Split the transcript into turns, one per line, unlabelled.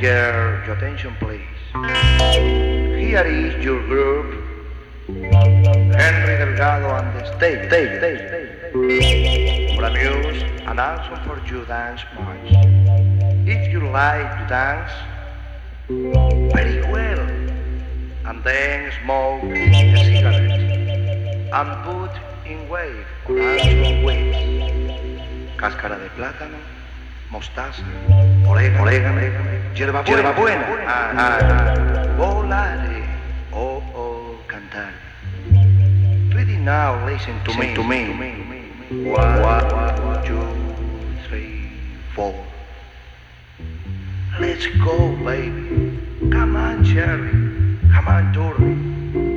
Girl, your attention please. Here is your group. Henry Delgado and the stage. stage, stage, stage. For amuse and also for you dance march. If you like to dance, very well. And then smoke a cigarette and put in wave or also waves. Cáscara de plátano, mostaza, orégano, orégano hierba, buena, buena. Ah, ah, ah. volare, oh, oh, cantar. Pretty now, listen to me, to me. One, one, two, three, four. Let's go, baby. Come on, Jerry. Come on, Dory.